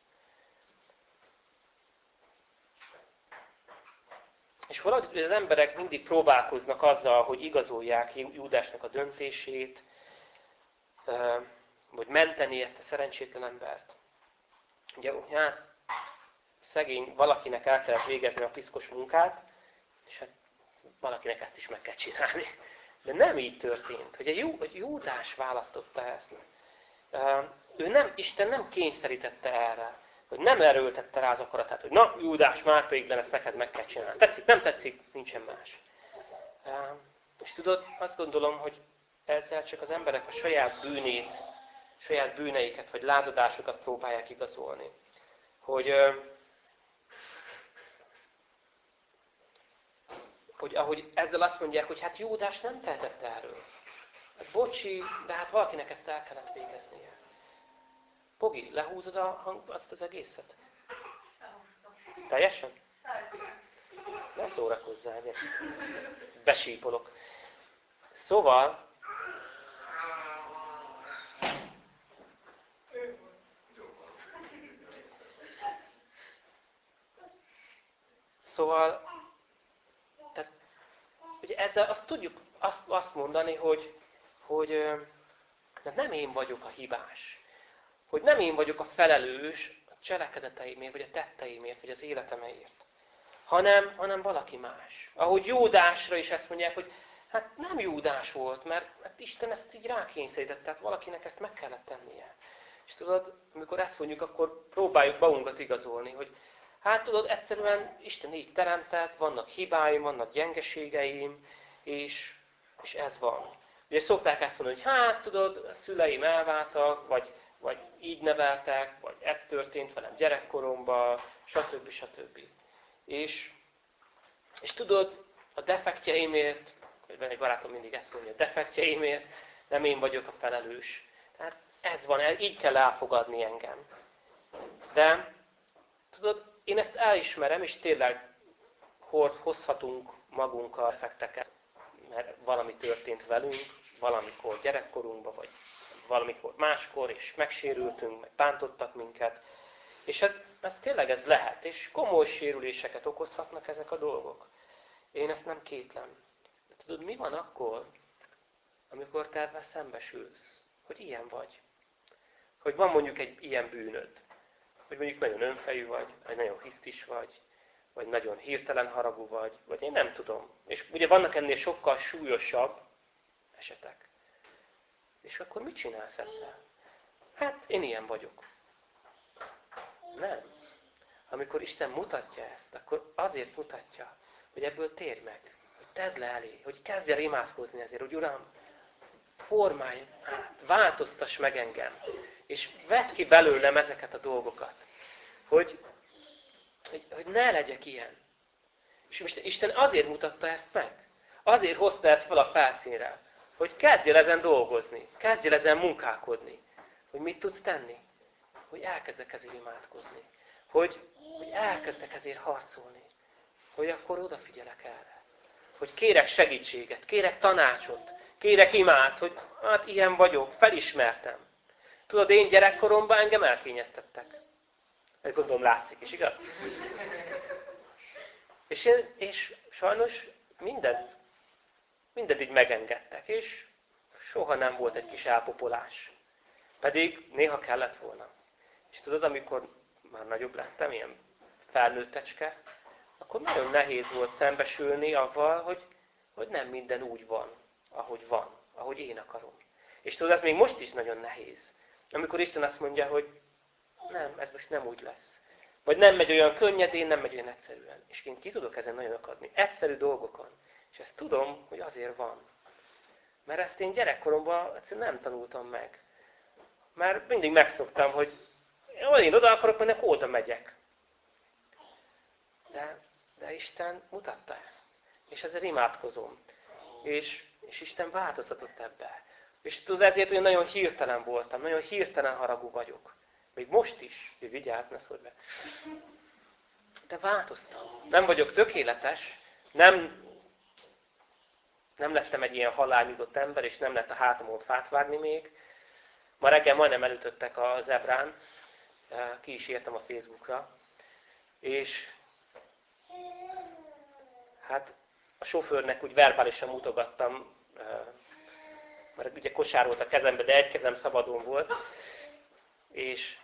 És valahogy az emberek mindig próbálkoznak azzal, hogy igazolják Júdásnak a döntését, vagy menteni ezt a szerencsétlen embert. Ugye, hát szegény valakinek el kellett végezni a piszkos munkát, és hát valakinek ezt is meg kell csinálni. De nem így történt, hogy egy, Jú, Júdás választotta ezt. Ő nem, Isten nem kényszerítette erre hogy nem erőltette rá az akaratát, hogy na, Júdás, már pedig ezt neked meg kell csinálni. Tetszik, nem tetszik, nincsen más. És tudod, azt gondolom, hogy ezzel csak az emberek a saját bűnét, saját bűneiket, vagy lázadásokat próbálják igazolni. Hogy, hogy ahogy ezzel azt mondják, hogy hát Júdás nem tehetett erről. Hát bocsi, de hát valakinek ezt el kellett végeznie. Pogi, lehúzod a hang, azt az egészet? Lehúztam. Teljesen? Ne szórakozzál, gyere. Besípolok. Szóval, Szóval, tehát, ugye ezzel azt tudjuk azt, azt mondani, hogy, hogy de nem én vagyok a hibás hogy nem én vagyok a felelős a cselekedeteimért, vagy a tetteimért, vagy az életemért, hanem, hanem valaki más. Ahogy Jódásra is ezt mondják, hogy hát nem Jódás volt, mert hát Isten ezt így rákényszerített, tehát valakinek ezt meg kellett tennie. És tudod, amikor ezt mondjuk, akkor próbáljuk magunkat igazolni, hogy hát tudod, egyszerűen Isten így teremtett, vannak hibáim, vannak gyengeségeim, és, és ez van. Ugye szokták ezt mondani, hogy hát tudod, a szüleim elváltak, vagy vagy így neveltek, vagy ez történt velem gyerekkoromban, stb. stb. És, és tudod, a defektjeimért, vagy egy barátom mindig ezt mondja, a defektjeimért nem én vagyok a felelős. Tehát ez van, így kell elfogadni engem. De tudod, én ezt elismerem, és tényleg hozhatunk magunkkal effekteket, mert valami történt velünk, valamikor gyerekkorunkban, vagy valamikor máskor, és megsérültünk, meg bántottak minket. És ez, ez tényleg ez lehet, és komoly sérüléseket okozhatnak ezek a dolgok. Én ezt nem kétlem. De tudod, mi van akkor, amikor te ebben szembesülsz? Hogy ilyen vagy. hogy van mondjuk egy ilyen bűnöd, hogy mondjuk nagyon önfejű vagy, vagy nagyon hisztis vagy, vagy nagyon hirtelen haragú vagy, vagy én nem tudom. És ugye vannak ennél sokkal súlyosabb esetek. És akkor mit csinálsz ezzel? Hát én ilyen vagyok. Nem. Amikor Isten mutatja ezt, akkor azért mutatja, hogy ebből térj meg, hogy tedd le elé, hogy kezdj el imádkozni ezért, hogy Uram, formálj, változtass meg engem, és vedd ki belőlem ezeket a dolgokat, hogy, hogy, hogy ne legyek ilyen. És Isten azért mutatta ezt meg. Azért hozta ezt fel a felszínre, hogy kezdjél ezen dolgozni, kezdjél ezen munkálkodni. Hogy mit tudsz tenni? Hogy elkezdek ezért imádkozni. Hogy, hogy elkezdek ezért harcolni. Hogy akkor odafigyelek erre. Hogy kérek segítséget, kérek tanácsot, kérek imád, hogy hát ilyen vagyok, felismertem. Tudod, én gyerekkoromban engem elkényeztettek. Ez gondolom látszik is, igaz? És, én, és sajnos mindent, mindent így megengedtek, és soha nem volt egy kis elpopolás. Pedig néha kellett volna. És tudod, amikor már nagyobb lettem, ilyen felnőttecske, akkor nagyon nehéz volt szembesülni avval, hogy, hogy nem minden úgy van, ahogy van, ahogy én akarom. És tudod, ez még most is nagyon nehéz. Amikor Isten azt mondja, hogy nem, ez most nem úgy lesz. Vagy nem megy olyan könnyedén, nem megy olyan egyszerűen. És én ki tudok ezen nagyon akadni. Egyszerű dolgokon. És ezt tudom, hogy azért van. Mert ezt én gyerekkoromban egyszerűen nem tanultam meg. Mert mindig megszoktam, hogy én oda akarok menni, oda megyek. De, de Isten mutatta ezt. És ezért imádkozom. És, és Isten változtatott ebbe. És tudod, ezért olyan nagyon hirtelen voltam, nagyon hirtelen haragú vagyok. Még most is, hogy vigyázz, ne szólj be. De változtam. Nem vagyok tökéletes, nem, nem lettem egy ilyen halálnyugodott ember, és nem lett a hátamon fát vágni még. Ma reggel majdnem elütöttek a zebrán, ki is írtam a Facebookra, és hát a sofőrnek úgy verbálisan mutogattam, mert ugye kosár volt a kezembe, de egy kezem szabadon volt, és,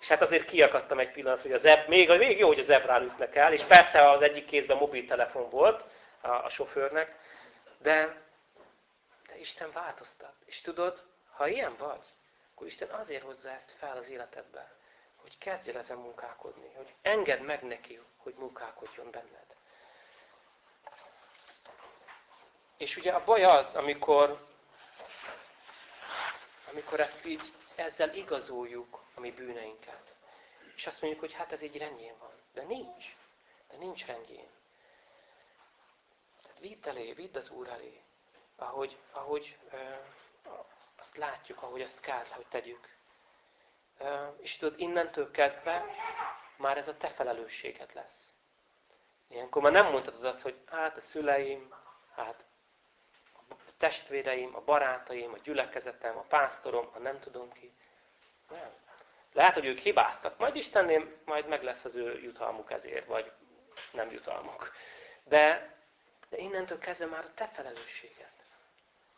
és hát azért kiakadtam egy pillanat, hogy az eb, még, még jó, hogy az zebrán ütnek el, és persze az egyik kézben mobiltelefon volt a, a sofőrnek, de, de Isten változtat. És tudod, ha ilyen vagy, akkor Isten azért hozza ezt fel az életedbe, hogy kezdjél ezen munkálkodni, hogy engedd meg neki, hogy munkálkodjon benned. És ugye a baj az, amikor, amikor ezt így ezzel igazoljuk a mi bűneinket. És azt mondjuk, hogy hát ez így rendjén van. De nincs. De nincs rendjén. Tehát vidd elé, vidd az Úr elé. Ahogy, ahogy azt látjuk, ahogy azt kell, hogy tegyük. És tudod, innentől kezdve már ez a te felelősséged lesz. Ilyenkor már nem mondtad az azt, hogy hát a szüleim, hát testvéreim, a barátaim, a gyülekezetem, a pásztorom, a nem tudom ki. Nem. Lehet, hogy ők hibáztak, majd Istennél majd meg lesz az ő jutalmuk ezért, vagy nem jutalmuk. De, de innentől kezdve már a te felelősséged.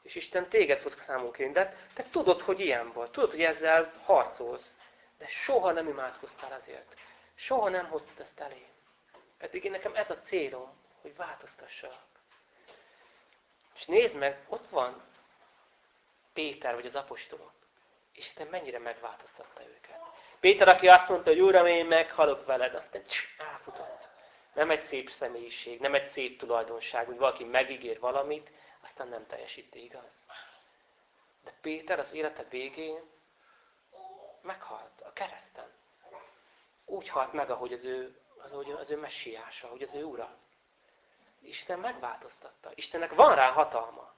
És Isten téged fog számon kérni. De te tudod, hogy ilyen vagy. Tudod, hogy ezzel harcolsz. De soha nem imádkoztál azért. Soha nem hoztad ezt elé. Pedig én nekem ez a célom, hogy változtassak. És nézd meg, ott van Péter vagy az apostolok. Isten mennyire megváltoztatta őket. Péter, aki azt mondta, hogy Uram, én meghalok veled, aztán elfutott. Nem egy szép személyiség, nem egy szép tulajdonság, hogy valaki megígér valamit, aztán nem teljesíti, igaz? De Péter az élete végén meghalt a kereszten. Úgy halt meg, ahogy az ő, az, az ő messiása, ahogy az ő ura. Isten megváltoztatta. Istennek van rá hatalma.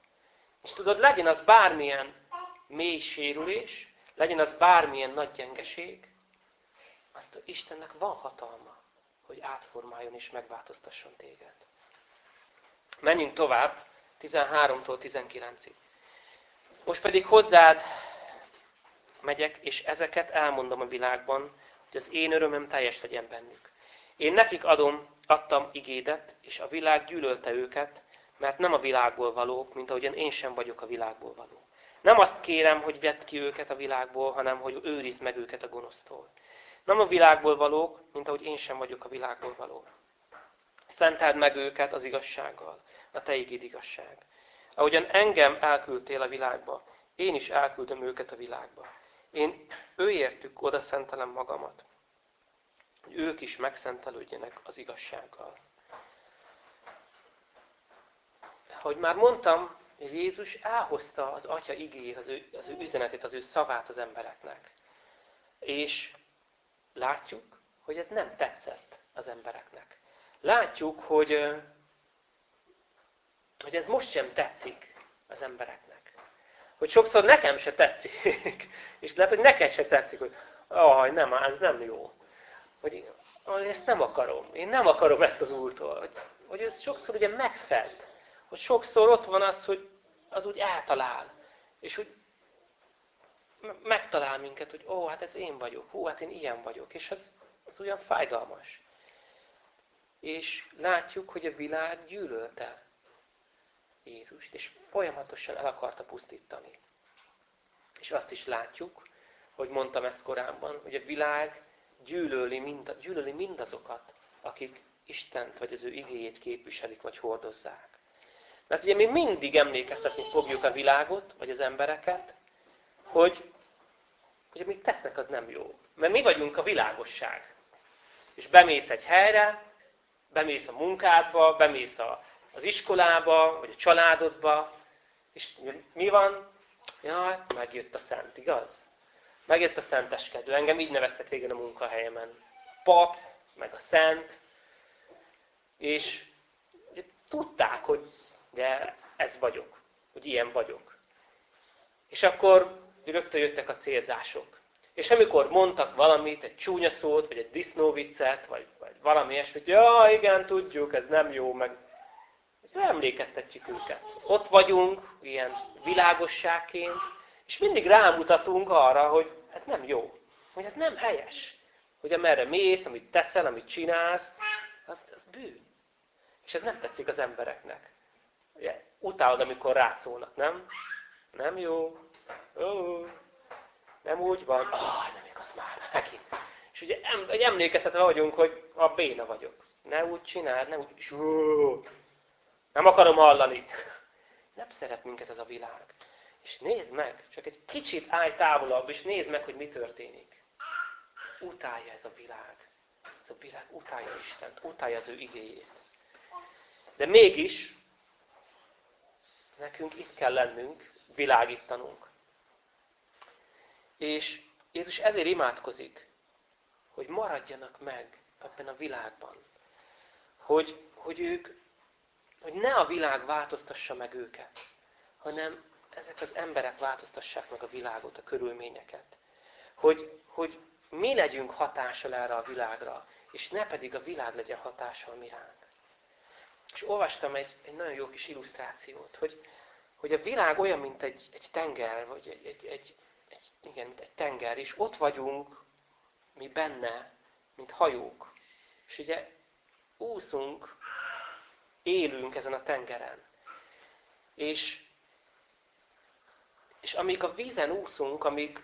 És tudod, legyen az bármilyen mély sérülés, legyen az bármilyen nagy gyengeség, azt Istennek van hatalma, hogy átformáljon és megváltoztasson téged. Menjünk tovább, 13-tól 19-ig. Most pedig hozzád megyek, és ezeket elmondom a világban, hogy az én örömöm teljes legyen bennük. Én nekik adom, adtam igédet, és a világ gyűlölte őket, mert nem a világból valók, mint ahogyan én sem vagyok a világból való. Nem azt kérem, hogy vedd ki őket a világból, hanem hogy őrizd meg őket a gonosztól. Nem a világból valók, mint ahogy én sem vagyok a világból való. Szenteld meg őket az igazsággal, a te ígéd igazság. Ahogyan engem elküldtél a világba, én is elküldöm őket a világba. Én őértük oda szentelem magamat, hogy ők is megszentelődjenek az igazsággal. Ahogy már mondtam, Jézus elhozta az Atya igéjét, az ő, az ő üzenetét, az ő szavát az embereknek. És látjuk, hogy ez nem tetszett az embereknek. Látjuk, hogy, hogy ez most sem tetszik az embereknek. Hogy sokszor nekem se tetszik, és lehet, hogy neked se tetszik, hogy aj, nem, ez nem jó. Hogy, hogy ezt nem akarom. Én nem akarom ezt az úrtól. Hogy, hogy ez sokszor ugye megfed. Hogy sokszor ott van az, hogy az úgy eltalál. És hogy megtalál minket, hogy ó, hát ez én vagyok, hú, hát én ilyen vagyok. És ez, az olyan fájdalmas. És látjuk, hogy a világ gyűlölte Jézust, és folyamatosan el akarta pusztítani. És azt is látjuk, hogy mondtam ezt korábban, hogy a világ gyűlöli, mind, gyűlöli mindazokat, akik Istent vagy az ő igéjét képviselik vagy hordozzák. Mert ugye mi mindig emlékeztetni fogjuk a világot, vagy az embereket, hogy, hogy amit tesznek, az nem jó. Mert mi vagyunk a világosság. És bemész egy helyre, bemész a munkádba, bemész a, az iskolába, vagy a családodba, és mi van? Ja, megjött a szent, igaz? Megjött a szenteskedő. Engem így neveztek régen a munkahelyemen. Pap, meg a szent. És tudták, hogy de ez vagyok, hogy ilyen vagyok. És akkor rögtön jöttek a célzások. És amikor mondtak valamit, egy csúnya szót, vagy egy disznóviccet, vagy, vagy valami ilyesmit, ja, igen, tudjuk, ez nem jó, meg emlékeztetjük őket. Ott vagyunk, ilyen világosságként, és mindig rámutatunk arra, hogy ez nem jó, hogy ez nem helyes. Hogy amerre mész, amit teszel, amit csinálsz, az, az bűn. És ez nem tetszik az embereknek. Ugye, utálod, amikor rátszólnak, nem? Nem jó. Nem úgy van. Ah, nem igaz már, megint. És ugye em, egy emlékeztetve vagyunk, hogy a béna vagyok. Ne úgy csináld, ne úgy... Nem akarom hallani. Nem szeret minket ez a világ. És nézd meg, csak egy kicsit állj távolabb, és nézd meg, hogy mi történik. Utálja ez a világ. Ez a világ utálja Istent, utálja az ő igéjét. De mégis nekünk itt kell lennünk, világítanunk. És Jézus ezért imádkozik, hogy maradjanak meg ebben a világban. Hogy, hogy ők, hogy ne a világ változtassa meg őket, hanem ezek az emberek változtassák meg a világot, a körülményeket. Hogy, hogy mi legyünk hatással erre a világra, és ne pedig a világ legyen hatással mi ránk. És olvastam egy, egy nagyon jó kis illusztrációt, hogy, hogy a világ olyan, mint egy, egy tenger, vagy egy, egy, egy, egy, igen, mint egy tenger, és ott vagyunk mi benne, mint hajók. És ugye úszunk, élünk ezen a tengeren. És, és amíg a vízen úszunk, amíg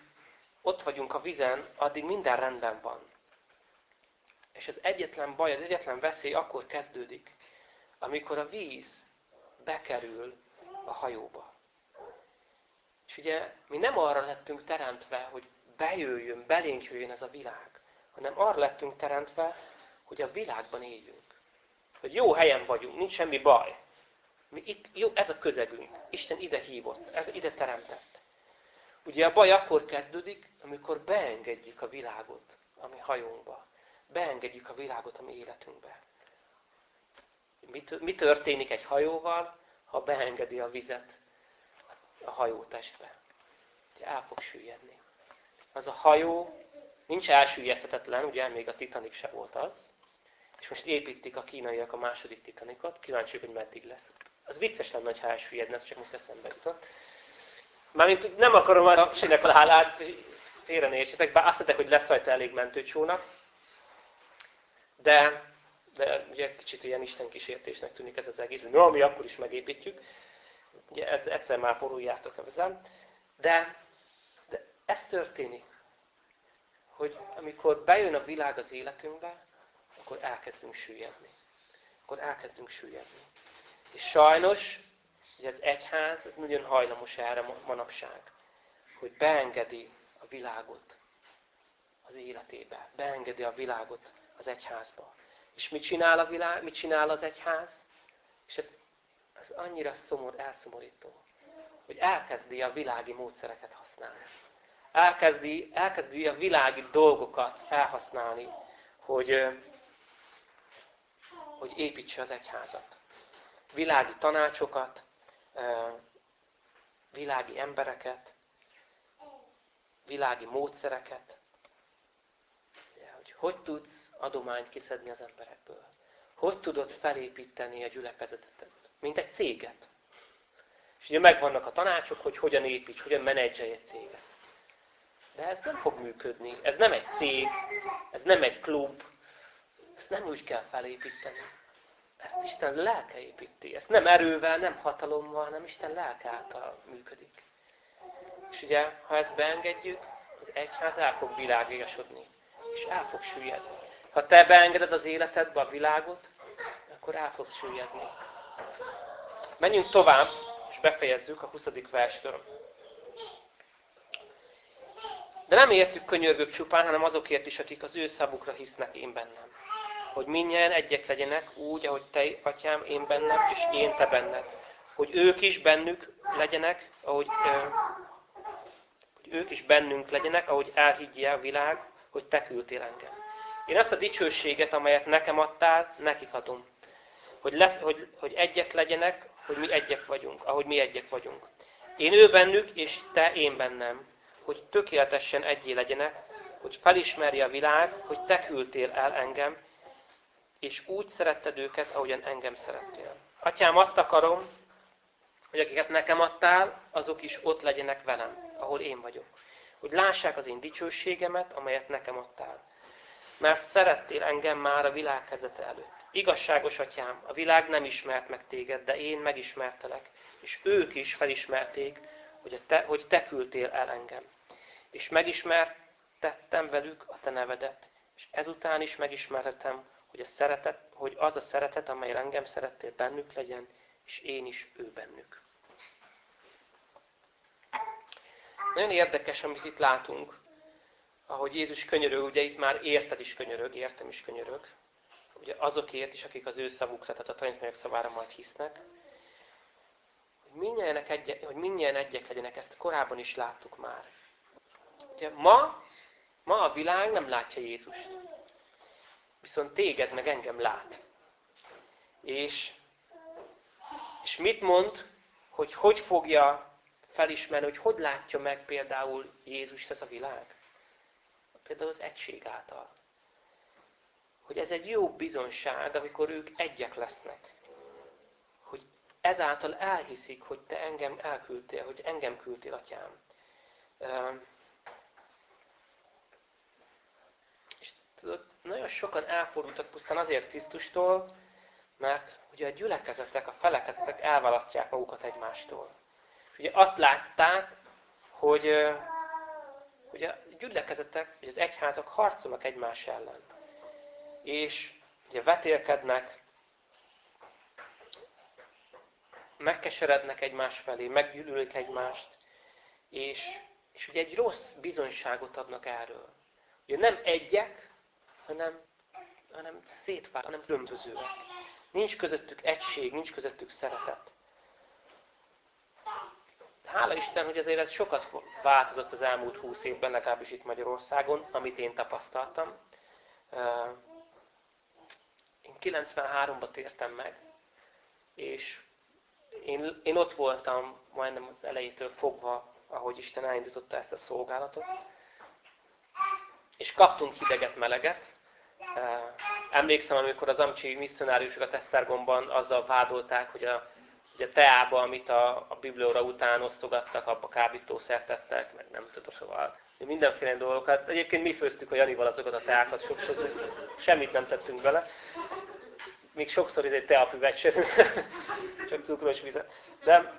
ott vagyunk a vízen, addig minden rendben van. És az egyetlen baj, az egyetlen veszély akkor kezdődik, amikor a víz bekerül a hajóba. És ugye mi nem arra lettünk teremtve, hogy bejöjjön, belénk jöjjön ez a világ, hanem arra lettünk teremtve, hogy a világban éljünk. Hogy jó helyen vagyunk, nincs semmi baj. Mi itt, jó, ez a közegünk. Isten ide hívott, ez ide teremtett. Ugye a baj akkor kezdődik, amikor beengedjük a világot a mi hajónkba. Beengedjük a világot a mi életünkbe. Mi történik egy hajóval, ha beengedi a vizet a hajótestbe? El fog süllyedni. Az a hajó nincs elsüllyeszthetetlen, ugye még a Titanic se volt az, és most építik a kínaiak a második Titanicot, kíváncsi hogy meddig lesz. Az vicces lenne, ha elsüllyedne, ez csak most eszembe jutott. Mármint nem akarom a sinek a hálát, félre ne bár azt mondták, hogy lesz rajta elég mentőcsónak, de de ugye kicsit ilyen Isten kísértésnek tűnik ez az egész, hogy no, mi akkor is megépítjük. Egyszer már boruljátok ezen. De, de ez történik, hogy amikor bejön a világ az életünkbe, akkor elkezdünk süllyedni. Akkor elkezdünk süllyedni. És sajnos, hogy az egyház, ez nagyon hajlamos erre manapság, hogy beengedi a világot az életébe. Beengedi a világot az egyházba. És mit csinál a világ? Mit csinál az egyház? És ez, ez annyira szomor, elszomorító, hogy elkezdi a világi módszereket használni. Elkezdi, elkezdi a világi dolgokat felhasználni, hogy, hogy építse az egyházat. Világi tanácsokat, világi embereket, világi módszereket, hogy hogy tudsz adományt kiszedni az emberekből. Hogy tudod felépíteni a gyülekezetet, mint egy céget. És ugye megvannak a tanácsok, hogy hogyan építs, hogyan menedzselj egy céget. De ez nem fog működni. Ez nem egy cég, ez nem egy klub. Ezt nem úgy kell felépíteni. Ezt Isten lelke építi. Ezt nem erővel, nem hatalommal, hanem Isten lelke által működik. És ugye, ha ezt beengedjük, az egyház el fog világégasodni. És el fog süllyedni. Ha te beengeded az életedbe a világot, akkor el fogsz süllyedni. Menjünk tovább, és befejezzük a 20. versről. De nem értük könyörgök csupán, hanem azokért is, akik az ő szavukra hisznek én bennem. Hogy minnyien egyek legyenek úgy, ahogy te, atyám, én bennem, és én te benned. Hogy ők is bennük legyenek, ahogy, ö, hogy ők is bennünk legyenek, ahogy elhiggje a világ, hogy te küldtél engem. Én azt a dicsőséget, amelyet nekem adtál, nekik adom. Hogy, lesz, hogy, hogy egyek legyenek, hogy mi egyek vagyunk, ahogy mi egyek vagyunk. Én ő bennük, és te én bennem. Hogy tökéletesen egyé legyenek, hogy felismerje a világ, hogy te küldtél el engem, és úgy szeretted őket, ahogyan engem szerettél. Atyám, azt akarom, hogy akiket nekem adtál, azok is ott legyenek velem, ahol én vagyok. Hogy lássák az én dicsőségemet, amelyet nekem adtál. Mert szerettél engem már a világ kezdete előtt. Igazságos atyám, a világ nem ismert meg téged, de én megismertelek, és ők is felismerték, hogy, te, hogy te küldtél el engem. És megismertettem velük a te nevedet, és ezután is megismerhetem, hogy, a szeretet, hogy az a szeretet, amely engem szerettél bennük legyen, és én is ő bennük. Nagyon érdekes, amit itt látunk, ahogy Jézus könyörög, ugye itt már érted is könyörög, értem is könyörög, ugye azokért is, akik az ő szavukra, tehát a tanítványok szavára majd hisznek, hogy mindjárt egyek, hogy mindjárt egyek legyenek, ezt korábban is láttuk már. Ugye ma, ma a világ nem látja Jézust. Viszont téged meg engem lát. És, és mit mond, hogy hogy fogja felismerni, hogy hogy látja meg például Jézust ez a világ? Például az egység által. Hogy ez egy jó bizonság, amikor ők egyek lesznek. Hogy ezáltal elhiszik, hogy te engem elküldtél, hogy engem küldtél, atyám. És tudod, nagyon sokan elfordultak pusztán azért Krisztustól, mert ugye a gyülekezetek, a felekezetek elválasztják magukat egymástól. És ugye azt látták, hogy, hogy a gyülekezetek, vagy az egyházak harcolnak egymás ellen. És ugye vetélkednek, megkeserednek egymás felé, meggyűlölik egymást, és, és ugye egy rossz bizonyságot adnak erről. Ugye nem egyek, hanem, hanem szétvált, hanem különbözőek. Nincs közöttük egység, nincs közöttük szeretet. Hála Isten, hogy azért ez sokat változott az elmúlt húsz évben, legalábbis itt Magyarországon, amit én tapasztaltam. Én 93-ba tértem meg, és én, én ott voltam majdnem az elejétől fogva, ahogy Isten elindította ezt a szolgálatot. És kaptunk hideget, meleget. Emlékszem, amikor az amcsi misszionáriusokat Esztergomban azzal vádolták, hogy a Ugye a teába, amit a, a biblióra után osztogattak, abba kábítószert tettek, meg nem tudom, szóval mindenféle dolgokat. Egyébként mi főztük a Janival azokat a teákat, sokszor semmit nem tettünk bele. Még sokszor ez egy teafüvet sem, csak cukros vizet. De,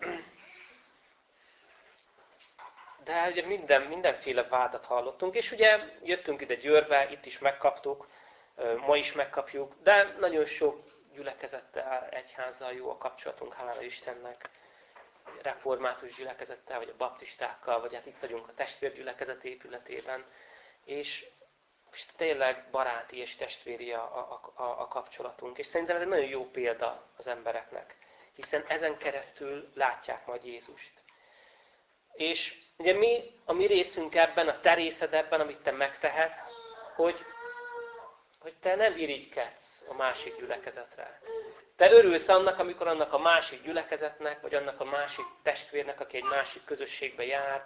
de ugye minden, mindenféle vádat hallottunk, és ugye jöttünk ide Győrbe, itt is megkaptuk, ma is megkapjuk, de nagyon sok gyülekezettel, egyházzal jó a kapcsolatunk, hála Istennek. Református gyülekezettel, vagy a baptistákkal, vagy hát itt vagyunk a testvérgyülekezet épületében. És, és tényleg baráti és testvéri a, a, a, a kapcsolatunk. És szerintem ez egy nagyon jó példa az embereknek, hiszen ezen keresztül látják majd Jézust. És ugye mi, a mi részünk ebben, a te részed ebben, amit te megtehetsz, hogy hogy te nem irigykedsz a másik gyülekezetre. Te örülsz annak, amikor annak a másik gyülekezetnek, vagy annak a másik testvérnek, aki egy másik közösségbe jár,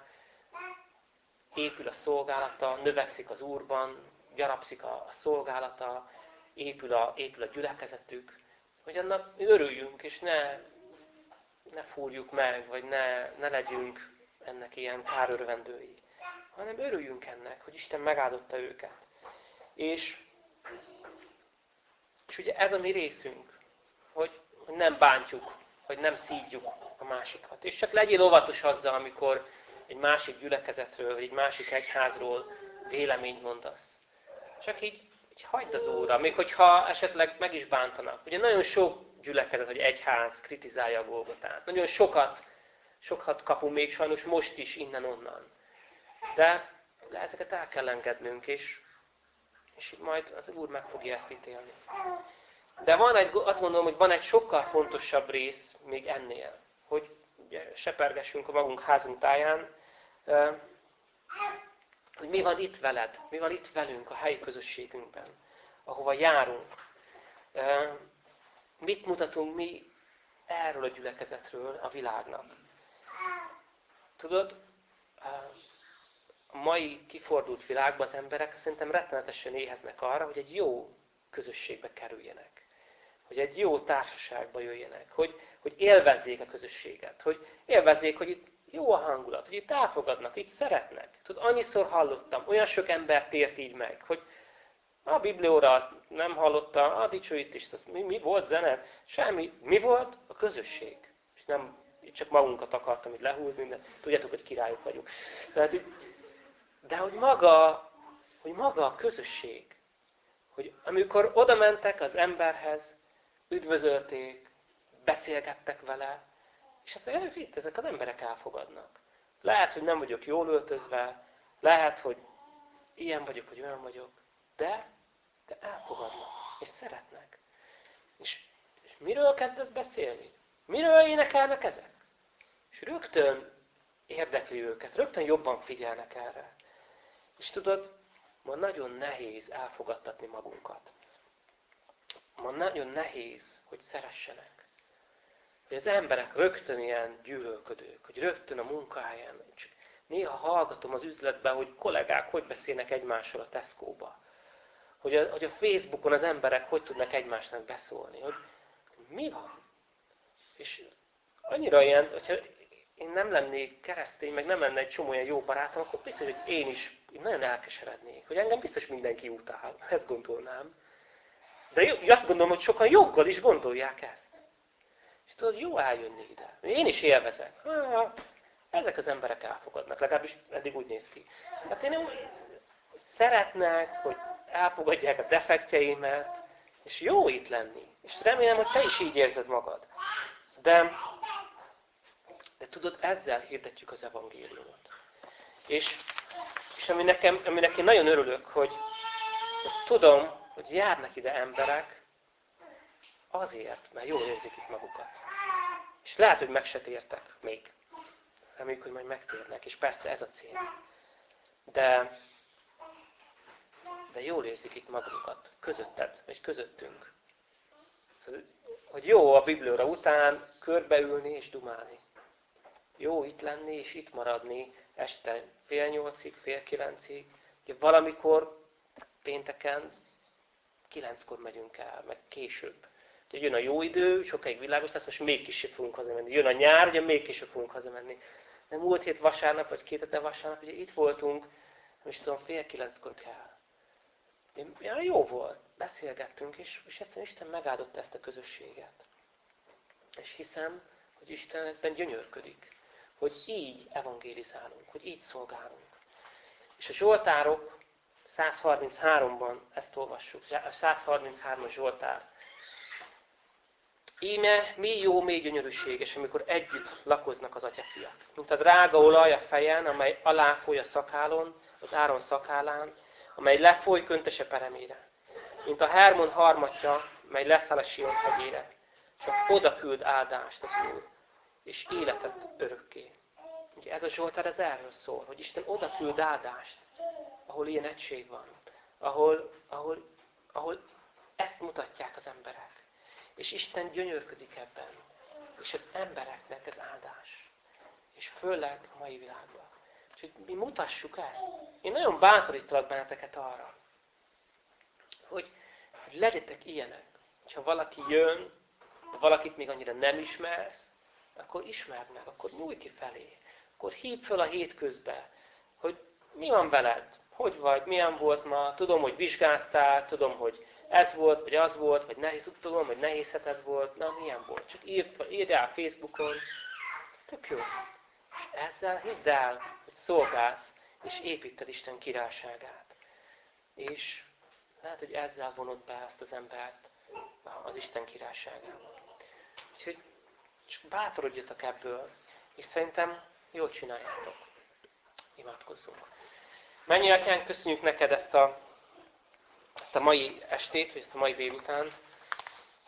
épül a szolgálata, növekszik az Úrban, gyarapszik a, szolgálata, épül a, épül a gyülekezetük, hogy annak örüljünk, és ne, ne fúrjuk meg, vagy ne, ne legyünk ennek ilyen kárörvendői, hanem örüljünk ennek, hogy Isten megáldotta őket. És és ugye ez a mi részünk, hogy nem bántjuk, hogy nem szídjuk a másikat. És csak legyél óvatos azzal, amikor egy másik gyülekezetről, vagy egy másik egyházról véleményt mondasz. Csak így, így hagyd az Úrra, még hogyha esetleg meg is bántanak. Ugye nagyon sok gyülekezet, vagy egyház kritizálja a Golgotát. Nagyon sokat, sokat kapunk még sajnos most is innen-onnan. De, de ezeket el kell engednünk, és és majd az Úr meg fogja ezt ítélni. De van egy, azt gondolom, hogy van egy sokkal fontosabb rész még ennél, hogy ugye, sepergessünk a magunk házunk táján, hogy mi van itt veled, mi van itt velünk a helyi közösségünkben, ahova járunk. Mit mutatunk mi erről a gyülekezetről a világnak? Tudod, a mai kifordult világban az emberek szerintem rettenetesen éheznek arra, hogy egy jó közösségbe kerüljenek. Hogy egy jó társaságba jöjjenek. Hogy, hogy élvezzék a közösséget. Hogy élvezzék, hogy itt jó a hangulat, hogy itt elfogadnak, itt szeretnek. Tudod, annyiszor hallottam, olyan sok ember tért így meg, hogy a Biblióra azt nem hallotta, a dicsőítést, az mi, mi volt zene? Semmi. Mi volt? A közösség. És nem csak magunkat akartam itt lehúzni, de tudjátok, hogy királyok vagyunk. Tehát, de hogy maga, hogy maga a közösség, hogy amikor oda mentek az emberhez, üdvözölték, beszélgettek vele, és mondja, hogy ezek az emberek elfogadnak. Lehet, hogy nem vagyok jól öltözve, lehet, hogy ilyen vagyok, vagy olyan vagyok, de, de elfogadnak, és szeretnek. És, és miről kezdesz beszélni? Miről énekelnek ezek? És rögtön érdekli őket, rögtön jobban figyelnek erre. És tudod, ma nagyon nehéz elfogadtatni magunkat. Ma nagyon nehéz, hogy szeressenek. Hogy az emberek rögtön ilyen gyűlölködők, hogy rögtön a munkáján. Csak néha hallgatom az üzletben, hogy kollégák hogy beszélnek egymással a Tesco-ba. Hogy a, hogy a Facebookon az emberek hogy tudnak egymásnak beszólni. Hogy mi van? És annyira ilyen, hogyha én nem lennék keresztény, meg nem lenne egy csomó olyan jó barátom, akkor biztos, hogy én is én nagyon elkeserednék, hogy engem biztos mindenki utál. Ezt gondolnám. De azt gondolom, hogy sokan joggal is gondolják ezt. És tudod, jó eljönni ide. Én is élvezek. ezek az emberek elfogadnak, legalábbis eddig úgy néz ki. Hát én úgy szeretnek, hogy elfogadják a defektjeimet, és jó itt lenni. És remélem, hogy te is így érzed magad. De de tudod, ezzel hirdetjük az evangéliumot. És, és ami nekem, aminek én nagyon örülök, hogy, hogy tudom, hogy járnak ide emberek azért, mert jól érzik itt magukat. És lehet, hogy meg se tértek még. Reméljük, hogy majd megtérnek, és persze ez a cél. De, de jól érzik itt magukat, közötted, vagy közöttünk. Szóval, hogy jó a Biblióra után körbeülni és dumálni jó itt lenni és itt maradni este fél nyolcig, fél kilencig. Ugye valamikor pénteken kilenckor megyünk el, meg később. Ugye jön a jó idő, sokáig világos lesz, most még később fogunk hazamenni. Jön a nyár, ugye még később fogunk hazamenni. De múlt hét vasárnap, vagy két hete vasárnap, ugye itt voltunk, nem is tudom, fél kilenckor kell. Ja, jó volt, beszélgettünk, és, és egyszerűen Isten megáldotta ezt a közösséget. És hiszem, hogy Isten ezben gyönyörködik hogy így evangélizálunk, hogy így szolgálunk. És a Zsoltárok 133-ban ezt olvassuk, a 133-as Zsoltár. Íme mi jó, mi gyönyörűséges, amikor együtt lakoznak az atyafiak. Mint a drága olaj a fejen, amely aláfoly a szakálon, az áron szakálán, amely lefoly köntese peremére. Mint a Hermon harmatja, mely leszáll a Sion hegyére. Csak oda küld áldást az Úr, és életet örökké. Ugye ez a Zsoltár ez erről szól, hogy Isten oda küld áldást, ahol ilyen egység van, ahol, ahol, ahol ezt mutatják az emberek. És Isten gyönyörködik ebben. És az embereknek ez áldás. És főleg a mai világban. Úgyhogy mi mutassuk ezt. Én nagyon bátorítalak benneteket arra, hogy, hogy legyetek ilyenek. Ha valaki jön, valakit még annyira nem ismersz, akkor ismerd meg, akkor nyújj ki felé. Akkor hívd fel a hétközbe, hogy mi van veled, hogy vagy, milyen volt ma, tudom, hogy vizsgáztál, tudom, hogy ez volt, vagy az volt, vagy nehéz, tudom, hogy nehéz heted volt, na milyen volt. Csak írd, írd el Facebookon, ez tök jó. És ezzel hidd el, hogy szolgálsz, és építed Isten királyságát. És lehet, hogy ezzel vonod be ezt az embert az Isten királyságába. Úgyhogy csak bátorodjatok ebből, és szerintem jól csináljátok. Imádkozzunk. Mennyi atyánk, köszönjük neked ezt a, a mai estét, vagy ezt a mai délutánt.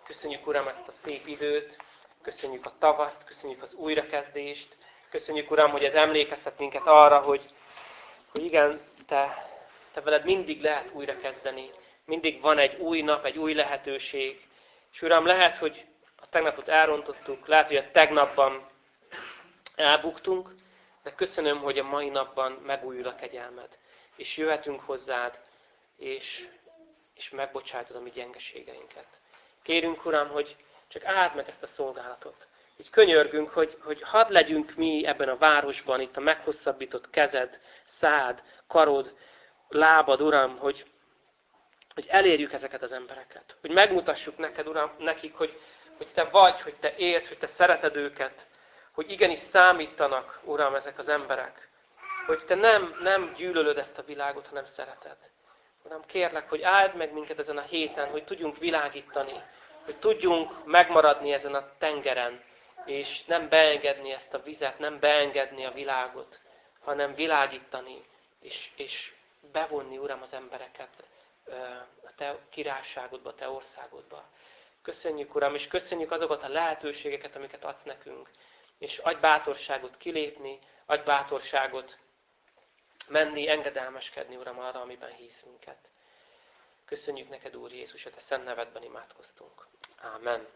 Köszönjük, Uram, ezt a szép időt, köszönjük a tavaszt, köszönjük az újrakezdést, köszönjük, Uram, hogy ez emlékeztet minket arra, hogy, hogy igen, te, te veled mindig lehet újrakezdeni, mindig van egy új nap, egy új lehetőség. És Uram, lehet, hogy a tegnapot elrontottuk, lehet, hogy a tegnapban elbuktunk, de köszönöm, hogy a mai napban megújul a kegyelmed. És jöhetünk hozzád, és, és megbocsátod a mi gyengeségeinket. Kérünk, Uram, hogy csak áld meg ezt a szolgálatot. Így könyörgünk, hogy, hogy hadd legyünk mi ebben a városban, itt a meghosszabbított kezed, szád, karod, lábad, Uram, hogy, hogy elérjük ezeket az embereket. Hogy megmutassuk neked, Uram, nekik, hogy, hogy Te vagy, hogy Te élsz, hogy Te szereted őket, hogy igenis számítanak, Uram, ezek az emberek. Hogy Te nem, nem gyűlölöd ezt a világot, hanem szereted. Uram, kérlek, hogy áld meg minket ezen a héten, hogy tudjunk világítani, hogy tudjunk megmaradni ezen a tengeren, és nem beengedni ezt a vizet, nem beengedni a világot, hanem világítani, és, és bevonni, Uram, az embereket a Te királyságodba, a Te országodba. Köszönjük, Uram, és köszönjük azokat a lehetőségeket, amiket adsz nekünk. És adj bátorságot kilépni, adj bátorságot menni, engedelmeskedni, Uram, arra, amiben hisz minket. Köszönjük neked, Úr Jézus, a szent nevedben imádkoztunk. Amen.